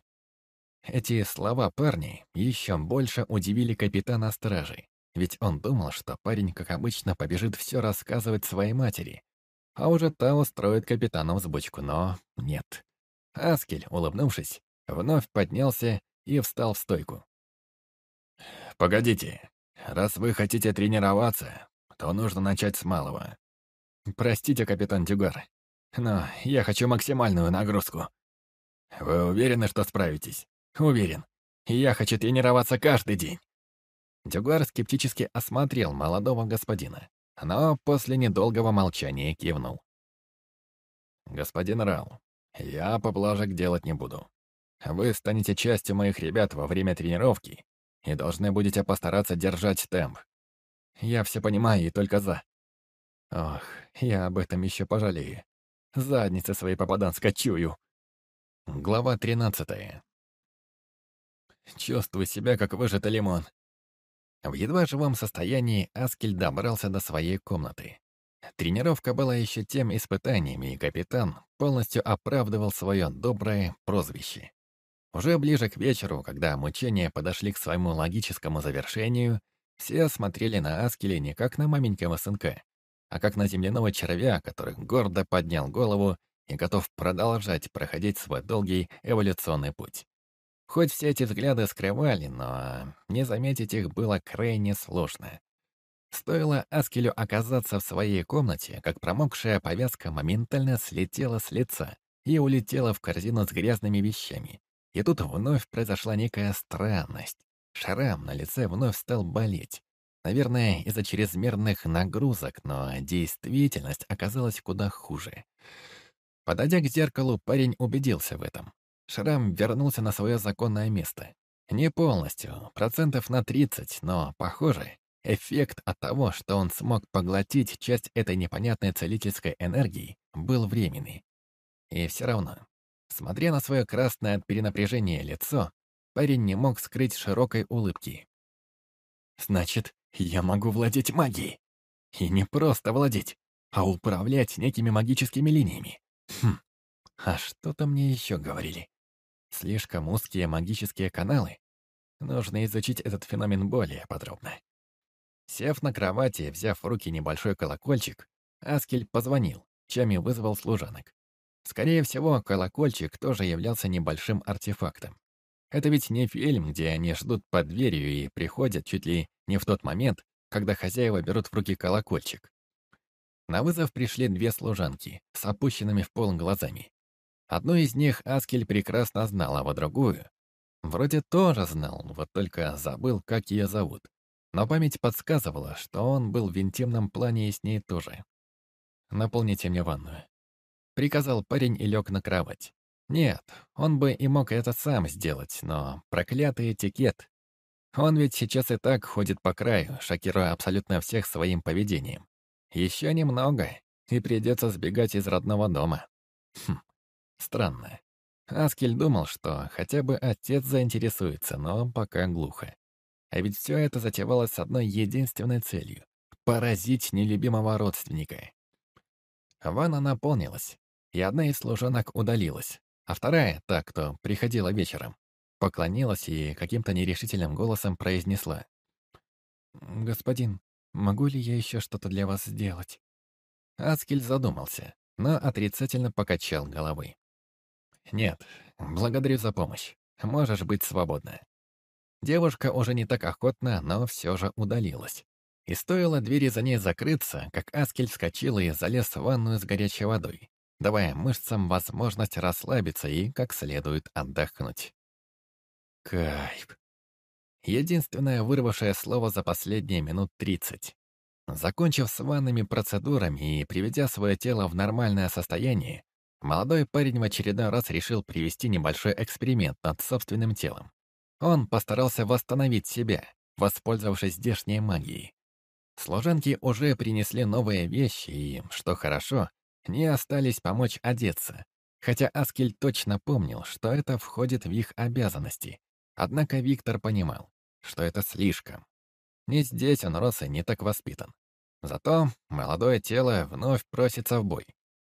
Эти слова парней еще больше удивили капитана стражи, ведь он думал, что парень, как обычно, побежит все рассказывать своей матери, а уже та устроит капитану взбучку, но нет. Аскель, улыбнувшись, вновь поднялся и встал в стойку. «Погодите, раз вы хотите тренироваться, то нужно начать с малого. Простите, капитан Тюгар, но я хочу максимальную нагрузку. Вы уверены, что справитесь? Уверен. Я хочу тренироваться каждый день. Дюгар скептически осмотрел молодого господина, но после недолгого молчания кивнул. «Господин Рал, я поблажек делать не буду. Вы станете частью моих ребят во время тренировки и должны будете постараться держать темп. Я все понимаю и только за. Ох, я об этом еще пожалею. Задницы свои попаданска чую. Глава 13. Чувствую себя, как выжатый лимон. В едва живом состоянии Аскель добрался до своей комнаты. Тренировка была еще тем испытанием, и капитан полностью оправдывал свое доброе прозвище. Уже ближе к вечеру, когда мучения подошли к своему логическому завершению, все смотрели на Аскеля не как на маменького сынка, а как на земляного червя, который гордо поднял голову и готов продолжать проходить свой долгий эволюционный путь. Хоть все эти взгляды скрывали, но не заметить их было крайне сложно. Стоило Аскелю оказаться в своей комнате, как промокшая повязка моментально слетела с лица и улетела в корзину с грязными вещами. И тут вновь произошла некая странность. Шрам на лице вновь стал болеть. Наверное, из-за чрезмерных нагрузок, но действительность оказалась куда хуже. Подойдя к зеркалу, парень убедился в этом. Шрам вернулся на свое законное место. Не полностью, процентов на 30, но, похоже, эффект от того, что он смог поглотить часть этой непонятной целительской энергии, был временный. И все равно, смотря на свое красное от перенапряжения лицо, парень не мог скрыть широкой улыбки. «Значит, я могу владеть магией. И не просто владеть, а управлять некими магическими линиями. Хм, а что-то мне еще говорили. Слишком узкие магические каналы. Нужно изучить этот феномен более подробно. Сев на кровати, взяв в руки небольшой колокольчик, Аскель позвонил, чем и вызвал служанок. Скорее всего, колокольчик тоже являлся небольшим артефактом. Это ведь не фильм, где они ждут под дверью и приходят чуть ли не в тот момент, когда хозяева берут в руки колокольчик. На вызов пришли две служанки с опущенными в пол глазами. Одну из них Аскель прекрасно знал, а вот другую... Вроде тоже знал, вот только забыл, как ее зовут. Но память подсказывала, что он был в интимном плане и с ней тоже. «Наполните мне ванную». Приказал парень и лег на кровать. Нет, он бы и мог это сам сделать, но проклятый этикет. Он ведь сейчас и так ходит по краю, шокируя абсолютно всех своим поведением. Еще немного, и придется сбегать из родного дома. Хм, Странно. Аскель думал, что хотя бы отец заинтересуется, но пока глухо. А ведь все это затевалось с одной единственной целью — поразить нелюбимого родственника. Ванна наполнилась, и одна из служанок удалилась, а вторая, та, кто приходила вечером, поклонилась и каким-то нерешительным голосом произнесла. «Господин, могу ли я еще что-то для вас сделать?» Аскель задумался, но отрицательно покачал головой. «Нет, благодарю за помощь. Можешь быть свободна». Девушка уже не так охотно, но все же удалилась. И стоило двери за ней закрыться, как Аскель вскочил и залез в ванную с горячей водой, давая мышцам возможность расслабиться и как следует отдохнуть. Кайф. Единственное вырвавшее слово за последние минут тридцать. Закончив с ванными процедурами и приведя свое тело в нормальное состояние, молодой парень в очередной раз решил привести небольшой эксперимент над собственным телом. Он постарался восстановить себя, воспользовавшись здешней магией. Служанки уже принесли новые вещи и, что хорошо, не остались помочь одеться, хотя Аскель точно помнил, что это входит в их обязанности. Однако Виктор понимал, что это слишком. Не здесь он рос и не так воспитан. Зато молодое тело вновь просится в бой.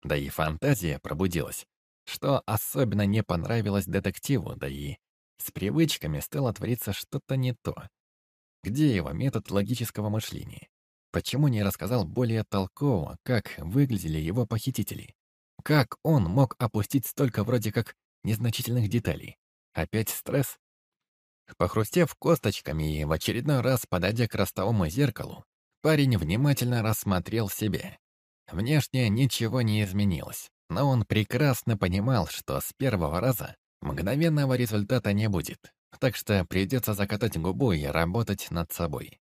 Да и фантазия пробудилась, что особенно не понравилось детективу, да и с привычками стало твориться что-то не то. Где его метод логического мышления? Почему не рассказал более толково, как выглядели его похитители? Как он мог опустить столько вроде как незначительных деталей? Опять стресс? Похрустев косточками и в очередной раз подойдя к ростовому зеркалу, парень внимательно рассмотрел себя. Внешне ничего не изменилось, но он прекрасно понимал, что с первого раза мгновенного результата не будет, так что придется закатать губу и работать над собой.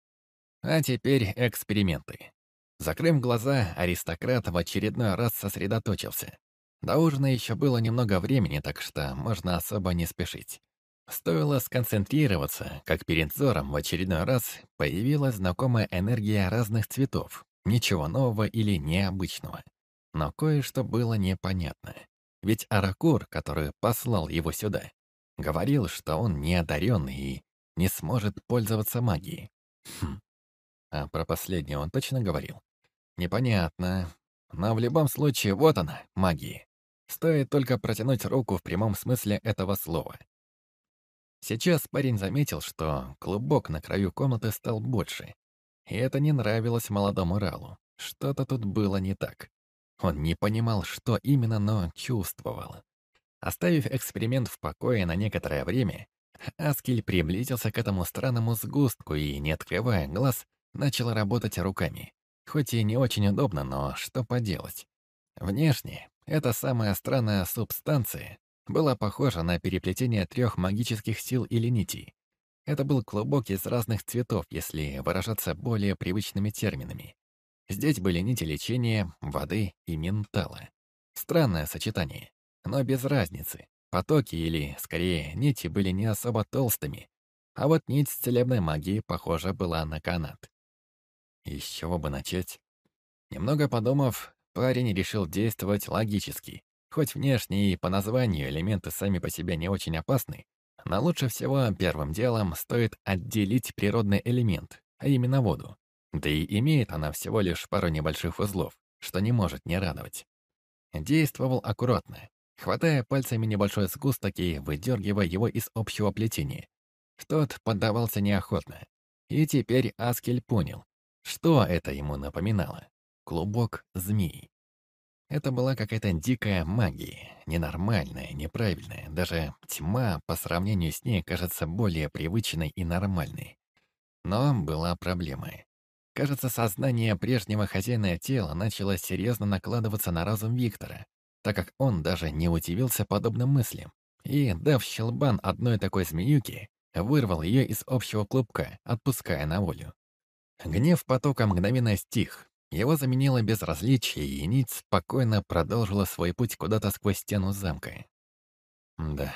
А теперь эксперименты. Закрыв глаза, аристократ в очередной раз сосредоточился. До ужина еще было немного времени, так что можно особо не спешить. Стоило сконцентрироваться, как перед взором в очередной раз появилась знакомая энергия разных цветов. Ничего нового или необычного. Но кое-что было непонятно. Ведь Аракур, который послал его сюда, говорил, что он неодаренный и не сможет пользоваться магией. Хм. А про последнее он точно говорил? Непонятно. Но в любом случае, вот она, магия. Стоит только протянуть руку в прямом смысле этого слова. Сейчас парень заметил, что клубок на краю комнаты стал больше. И это не нравилось молодому Ралу. Что-то тут было не так. Он не понимал, что именно, но чувствовал. Оставив эксперимент в покое на некоторое время, Аскель приблизился к этому странному сгустку и, не открывая глаз, начал работать руками. Хоть и не очень удобно, но что поделать. Внешне, эта самая странная субстанция была похожа на переплетение трех магических сил или нитей. Это был клубок из разных цветов, если выражаться более привычными терминами. Здесь были нити лечения, воды и ментала. Странное сочетание, но без разницы. Потоки или, скорее, нити были не особо толстыми, а вот нить с целебной магией, похоже, была на канат. И с чего бы начать? Немного подумав, парень решил действовать логически. Хоть внешне и по названию элементы сами по себе не очень опасны, но лучше всего первым делом стоит отделить природный элемент, а именно воду. Да и имеет она всего лишь пару небольших узлов, что не может не радовать. Действовал аккуратно, хватая пальцами небольшой сгусток и выдергивая его из общего плетения. Тот поддавался неохотно. И теперь Аскель понял, что это ему напоминало. Клубок змей. Это была какая-то дикая магия, ненормальная, неправильная. Даже тьма по сравнению с ней кажется более привычной и нормальной. Но была проблема. Кажется, сознание прежнего хозяина тела начало серьезно накладываться на разум Виктора, так как он даже не удивился подобным мыслям. И, дав щелбан одной такой змеюки, вырвал ее из общего клубка, отпуская на волю. Гнев потока мгновенно стих, его заменило безразличие, и нить спокойно продолжила свой путь куда-то сквозь стену замка. Да,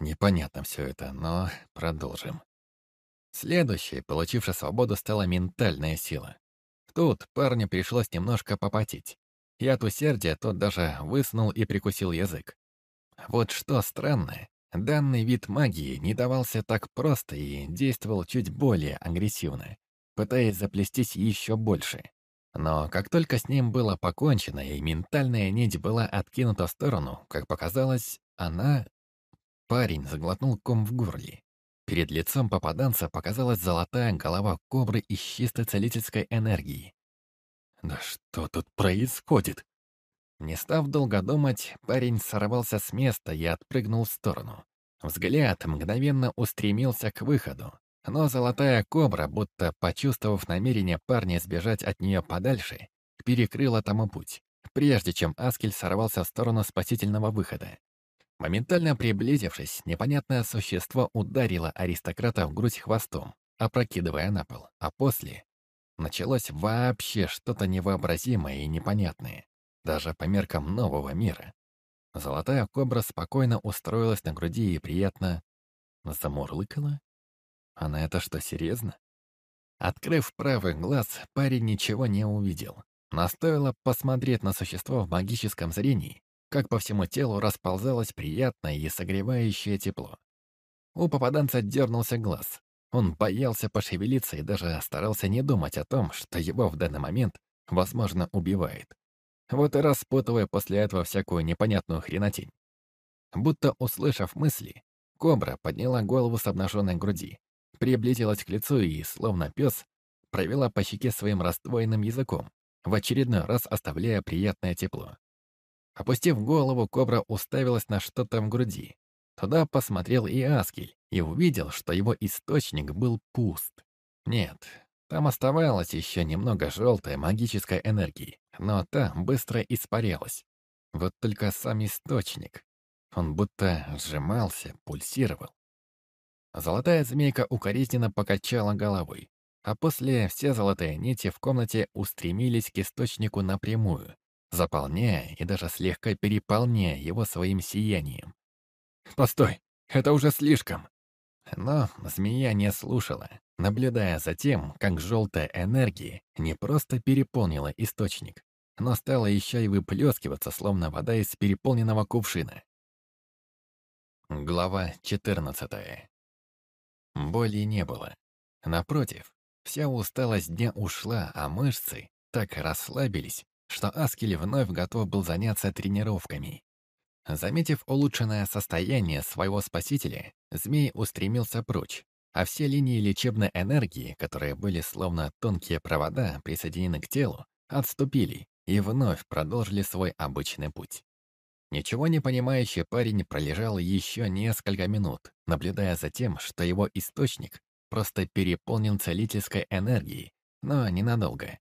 непонятно все это, но продолжим. Следующей, получившей свободу, стала ментальная сила. Тут парню пришлось немножко попотеть. И от усердия тот даже высунул и прикусил язык. Вот что странно, данный вид магии не давался так просто и действовал чуть более агрессивно, пытаясь заплестись еще больше. Но как только с ним было покончено и ментальная нить была откинута в сторону, как показалось, она... Парень заглотнул ком в горле. Перед лицом попаданца показалась золотая голова кобры из чистой целительской энергии. «Да что тут происходит?» Не став долго думать, парень сорвался с места и отпрыгнул в сторону. Взгляд мгновенно устремился к выходу, но золотая кобра, будто почувствовав намерение парня сбежать от нее подальше, перекрыла тому путь, прежде чем Аскель сорвался в сторону спасительного выхода. Моментально приблизившись, непонятное существо ударило аристократа в грудь хвостом, опрокидывая на пол, а после началось вообще что-то невообразимое и непонятное, даже по меркам нового мира. Золотая кобра спокойно устроилась на груди и приятно замурлыкала. Она это что, серьезно? Открыв правый глаз, парень ничего не увидел. Но стоило посмотреть на существо в магическом зрении, как по всему телу расползалось приятное и согревающее тепло. У попаданца дернулся глаз. Он боялся пошевелиться и даже старался не думать о том, что его в данный момент, возможно, убивает. Вот и распутывая после этого всякую непонятную хренотень. Будто услышав мысли, кобра подняла голову с обнаженной груди, приблизилась к лицу и, словно пес, провела по щеке своим раздвоенным языком, в очередной раз оставляя приятное тепло. Опустив голову, кобра уставилась на что-то в груди. Туда посмотрел и Аскель, и увидел, что его источник был пуст. Нет, там оставалось еще немного желтой магической энергии, но та быстро испарялась. Вот только сам источник. Он будто сжимался, пульсировал. Золотая змейка укоризненно покачала головой, а после все золотые нити в комнате устремились к источнику напрямую, заполняя и даже слегка переполняя его своим сиянием. «Постой, это уже слишком!» Но змея не слушала, наблюдая за тем, как желтая энергия не просто переполнила источник, но стала еще и выплескиваться, словно вода из переполненного кувшина. Глава 14 Боли не было. Напротив, вся усталость дня ушла, а мышцы так расслабились, что Аскель вновь готов был заняться тренировками. Заметив улучшенное состояние своего спасителя, змей устремился прочь, а все линии лечебной энергии, которые были словно тонкие провода, присоединены к телу, отступили и вновь продолжили свой обычный путь. Ничего не понимающий парень пролежал еще несколько минут, наблюдая за тем, что его источник просто переполнен целительской энергией, но ненадолго.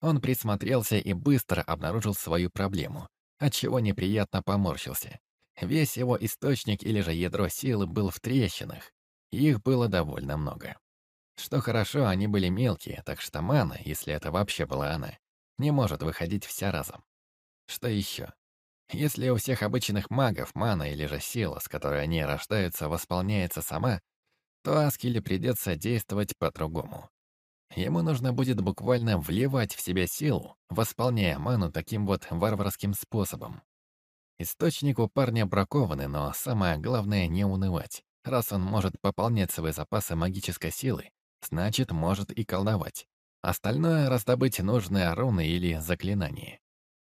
Он присмотрелся и быстро обнаружил свою проблему, отчего неприятно поморщился. Весь его источник или же ядро силы был в трещинах. Их было довольно много. Что хорошо, они были мелкие, так что мана, если это вообще была она, не может выходить вся разом. Что еще? Если у всех обычных магов мана или же сила, с которой они рождаются, восполняется сама, то Аскеле придется действовать по-другому. Ему нужно будет буквально вливать в себя силу, восполняя ману таким вот варварским способом. Источник у парня бракованный, но самое главное не унывать. Раз он может пополнять свои запасы магической силы, значит, может и колдовать. Остальное раздобыть нужные руны или заклинания.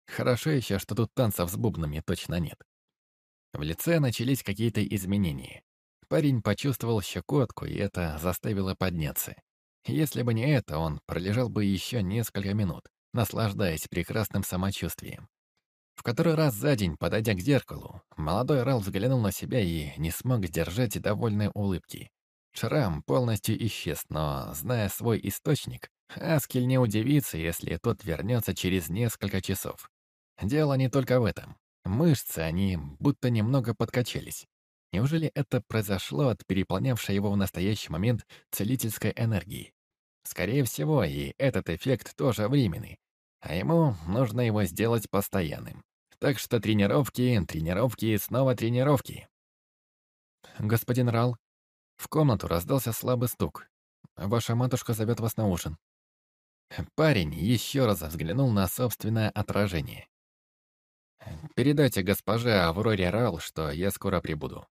Хорошо еще, что тут танцев с бубнами точно нет. В лице начались какие-то изменения. Парень почувствовал щекотку, и это заставило подняться. Если бы не это, он пролежал бы еще несколько минут, наслаждаясь прекрасным самочувствием. В который раз за день, подойдя к зеркалу, молодой Рал взглянул на себя и не смог сдержать довольной улыбки. Шрам полностью исчез, но, зная свой источник, Аскель не удивится, если тот вернется через несколько часов. Дело не только в этом. Мышцы, они будто немного подкачались. Неужели это произошло от переполнявшей его в настоящий момент целительской энергии? Скорее всего, и этот эффект тоже временный, а ему нужно его сделать постоянным. Так что тренировки, тренировки и снова тренировки. «Господин Рал, в комнату раздался слабый стук. Ваша матушка зовет вас на ужин». Парень еще раз взглянул на собственное отражение. «Передайте госпоже Авроре Рал, что я скоро прибуду».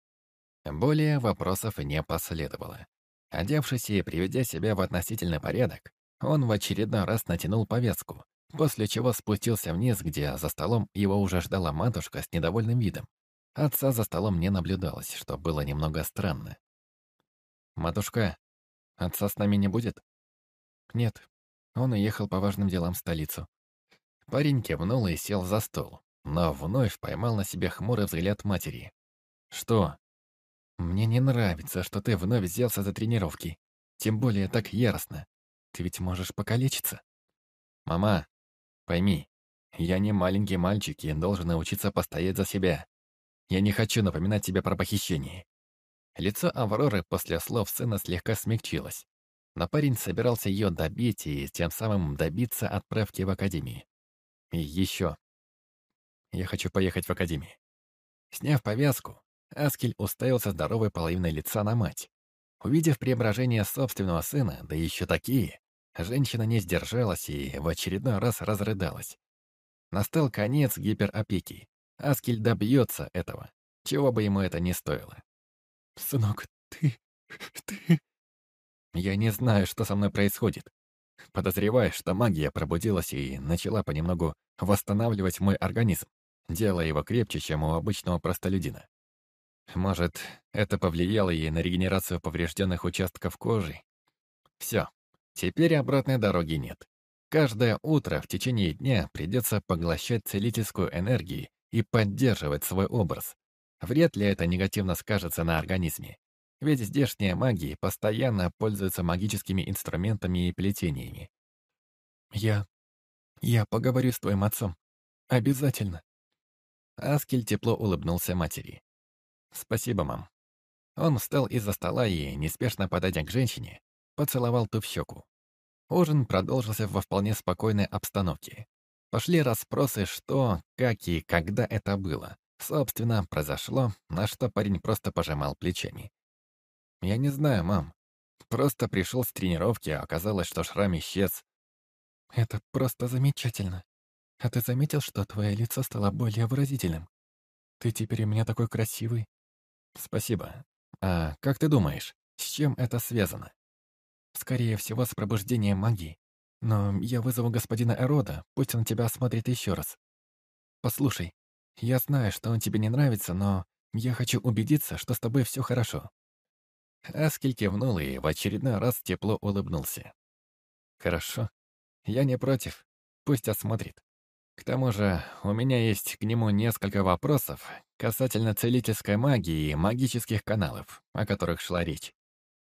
Более вопросов не последовало. Одевшись и приведя себя в относительный порядок, он в очередной раз натянул повязку, после чего спустился вниз, где за столом его уже ждала матушка с недовольным видом. Отца за столом не наблюдалось, что было немного странно. «Матушка, отца с нами не будет?» «Нет, он уехал по важным делам в столицу». Парень кивнул и сел за стол, но вновь поймал на себе хмурый взгляд матери. «Что?» Мне не нравится, что ты вновь взялся за тренировки. Тем более так яростно. Ты ведь можешь покалечиться. Мама, пойми, я не маленький мальчик и должен научиться постоять за себя. Я не хочу напоминать тебе про похищение. Лицо Авроры после слов сына слегка смягчилось. Но парень собирался ее добить и тем самым добиться отправки в академию. И еще. Я хочу поехать в академию. Сняв повязку, Аскель уставился здоровой половиной лица на мать. Увидев преображение собственного сына, да еще такие, женщина не сдержалась и в очередной раз разрыдалась. Настал конец гиперопеки. Аскель добьется этого, чего бы ему это ни стоило. «Сынок, ты... ты...» Я не знаю, что со мной происходит. Подозреваю, что магия пробудилась и начала понемногу восстанавливать мой организм, делая его крепче, чем у обычного простолюдина. Может, это повлияло и на регенерацию поврежденных участков кожи? Все, теперь обратной дороги нет. Каждое утро в течение дня придется поглощать целительскую энергию и поддерживать свой образ. Вряд ли это негативно скажется на организме. Ведь здешние маги постоянно пользуются магическими инструментами и плетениями. Я... я поговорю с твоим отцом. Обязательно. Аскель тепло улыбнулся матери. «Спасибо, мам». Он встал из-за стола и, неспешно подойдя к женщине, поцеловал ту в щеку. Ужин продолжился во вполне спокойной обстановке. Пошли расспросы, что, как и когда это было. Собственно, произошло, на что парень просто пожимал плечами. «Я не знаю, мам. Просто пришел с тренировки, а оказалось, что шрам исчез». «Это просто замечательно. А ты заметил, что твое лицо стало более выразительным? Ты теперь у меня такой красивый, «Спасибо. А как ты думаешь, с чем это связано?» «Скорее всего, с пробуждением магии. Но я вызову господина Эрода, пусть он тебя осмотрит еще раз. Послушай, я знаю, что он тебе не нравится, но я хочу убедиться, что с тобой все хорошо». Аскель кивнул и в очередной раз тепло улыбнулся. «Хорошо. Я не против. Пусть осмотрит. К тому же, у меня есть к нему несколько вопросов касательно целительской магии и магических каналов, о которых шла речь.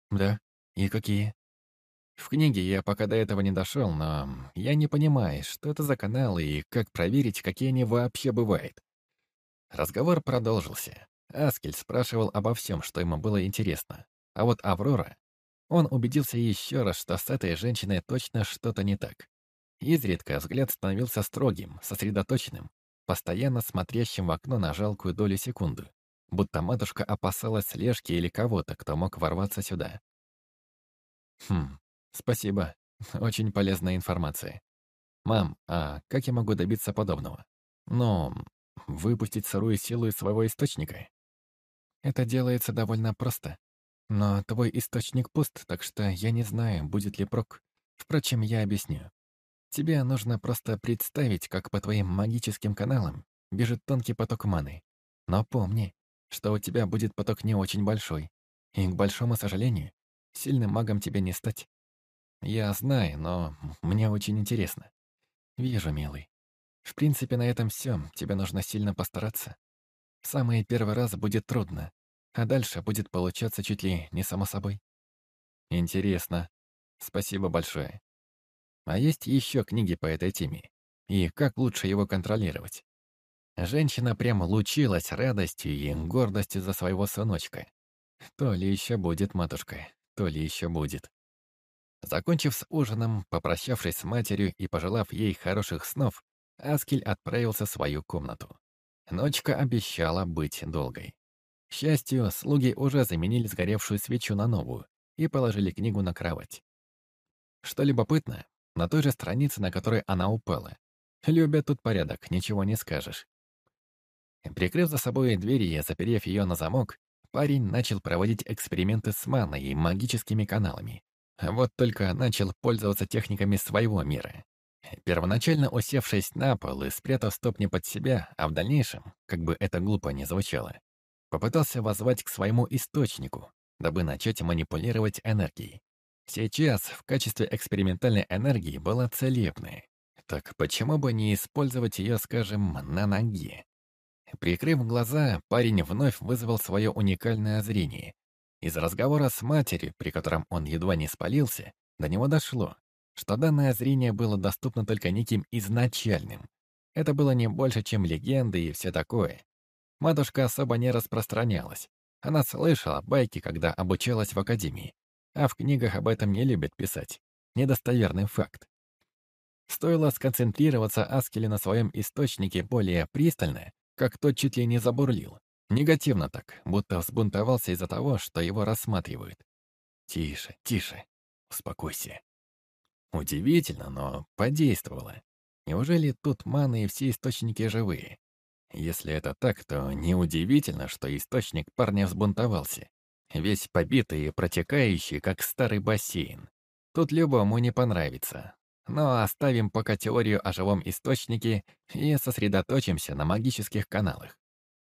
Да? И какие? В книге я пока до этого не дошел, но я не понимаю, что это за каналы и как проверить, какие они вообще бывают. Разговор продолжился. Аскель спрашивал обо всем, что ему было интересно. А вот Аврора... Он убедился еще раз, что с этой женщиной точно что-то не так. Изредка взгляд становился строгим, сосредоточенным, постоянно смотрящим в окно на жалкую долю секунды, будто матушка опасалась слежки или кого-то, кто мог ворваться сюда. Хм, спасибо. Очень полезная информация. Мам, а как я могу добиться подобного? Ну, выпустить сырую силу из своего источника? Это делается довольно просто. Но твой источник пуст, так что я не знаю, будет ли прок. Впрочем, я объясню. Тебе нужно просто представить, как по твоим магическим каналам бежит тонкий поток маны. Но помни, что у тебя будет поток не очень большой. И, к большому сожалению, сильным магом тебе не стать. Я знаю, но мне очень интересно. Вижу, милый. В принципе, на этом все. Тебе нужно сильно постараться. В самый первый раз будет трудно, а дальше будет получаться чуть ли не само собой. Интересно. Спасибо большое. А есть еще книги по этой теме. И как лучше его контролировать? Женщина прямо лучилась радостью и гордостью за своего сыночка. То ли еще будет матушка, то ли еще будет. Закончив с ужином, попрощавшись с матерью и пожелав ей хороших снов, Аскель отправился в свою комнату. Ночка обещала быть долгой. К счастью, слуги уже заменили сгоревшую свечу на новую и положили книгу на кровать. Что любопытно, на той же странице, на которой она упала. Любят тут порядок, ничего не скажешь. Прикрыв за собой дверь и заперев ее на замок, парень начал проводить эксперименты с маной и магическими каналами. Вот только начал пользоваться техниками своего мира. Первоначально усевшись на пол и спрятав стопни под себя, а в дальнейшем, как бы это глупо ни звучало, попытался воззвать к своему источнику, дабы начать манипулировать энергией. Сейчас в качестве экспериментальной энергии была целебная. Так почему бы не использовать ее, скажем, на ноге? Прикрыв глаза, парень вновь вызвал свое уникальное зрение. Из разговора с матерью, при котором он едва не спалился, до него дошло, что данное зрение было доступно только неким изначальным. Это было не больше, чем легенды и все такое. Матушка особо не распространялась. Она слышала байки, когда обучалась в академии, а в книгах об этом не любят писать. Недостоверный факт. Стоило сконцентрироваться Аскеле на своем источнике более пристально, как тот чуть ли не забурлил. Негативно так, будто взбунтовался из-за того, что его рассматривают. «Тише, тише, успокойся». Удивительно, но подействовало. Неужели тут маны и все источники живые? Если это так, то неудивительно, что источник парня взбунтовался. Весь побитый и протекающий, как старый бассейн. Тут любому не понравится. Но оставим пока теорию о живом источнике и сосредоточимся на магических каналах.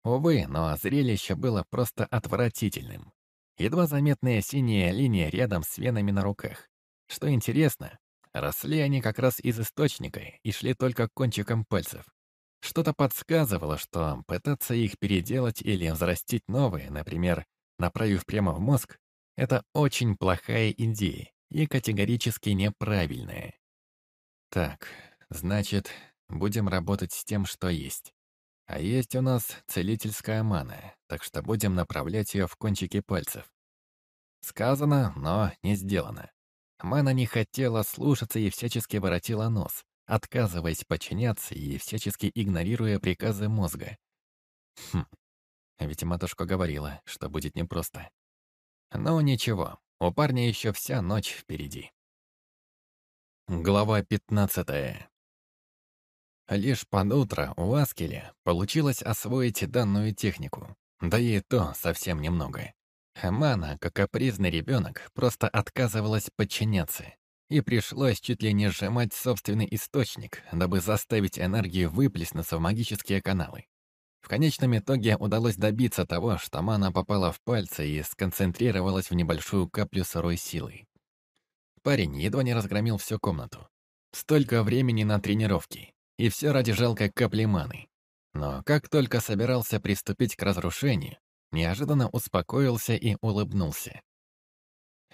Увы, но зрелище было просто отвратительным. Едва заметная синяя линия рядом с венами на руках. Что интересно, росли они как раз из источника и шли только кончиком пальцев. Что-то подсказывало, что пытаться их переделать или взрастить новые, например, направив прямо в мозг, это очень плохая идея и категорически неправильная. Так, значит, будем работать с тем, что есть. А есть у нас целительская мана, так что будем направлять ее в кончики пальцев. Сказано, но не сделано. Мана не хотела слушаться и всячески воротила нос, отказываясь подчиняться и всячески игнорируя приказы мозга. Хм, ведь матушка говорила, что будет непросто. Но ничего, у парня еще вся ночь впереди. Глава 15. Лишь под утро у Аскеля получилось освоить данную технику. Да и то совсем немного. Мана, как капризный ребенок, просто отказывалась подчиняться. И пришлось чуть ли не сжимать собственный источник, дабы заставить энергию выплеснуться в магические каналы. Конечном итоге удалось добиться того, что мана попала в пальцы и сконцентрировалась в небольшую каплю сырой силы. Парень едва не разгромил всю комнату. Столько времени на тренировки, и все ради жалкой капли маны. Но как только собирался приступить к разрушению, неожиданно успокоился и улыбнулся.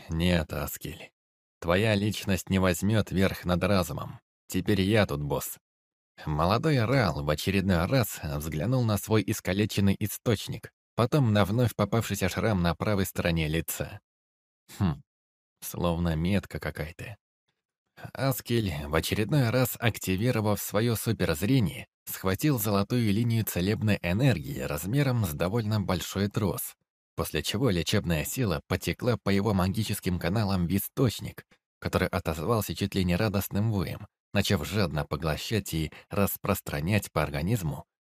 «Нет, Аскель, твоя личность не возьмет верх над разумом. Теперь я тут босс». Молодой Рал в очередной раз взглянул на свой искалеченный источник, потом на вновь попавшийся шрам на правой стороне лица. Хм, Словно метка какая-то. Аскель, в очередной раз активировав свое суперзрение, схватил золотую линию целебной энергии размером с довольно большой трос, после чего лечебная сила потекла по его магическим каналам в источник, который отозвался чуть ли не радостным воем, начав жадно поглощать и распространять по организму